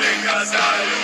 Lekas dalu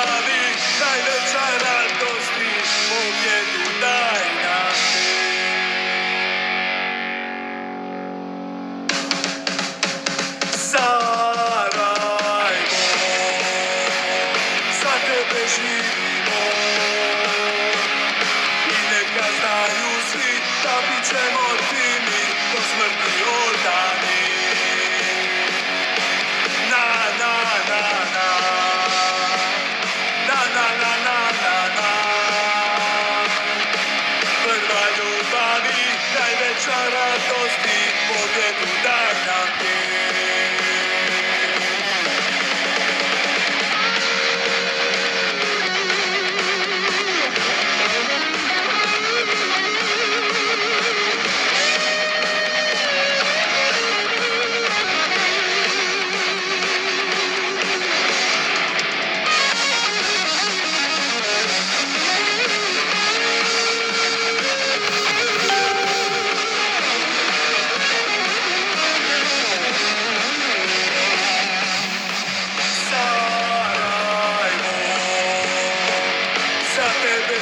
ljubavi, najveća radost i pobjedu daj nam ti. Tebe živimo i neka znaju svi da bit ćemo. Dai večera to sti, podedu da nam je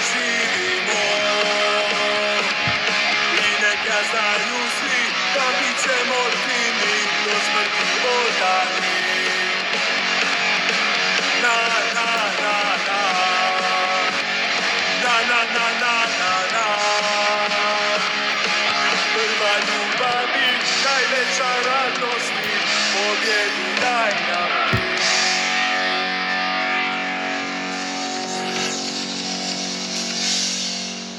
živimo. I neka znaju svi da bit ćemo fini do smrti odani. Na, na, na, na. Na, na, na, na, na, na. Prva ljubavi, najveća radost Pobjedu daj nam. ti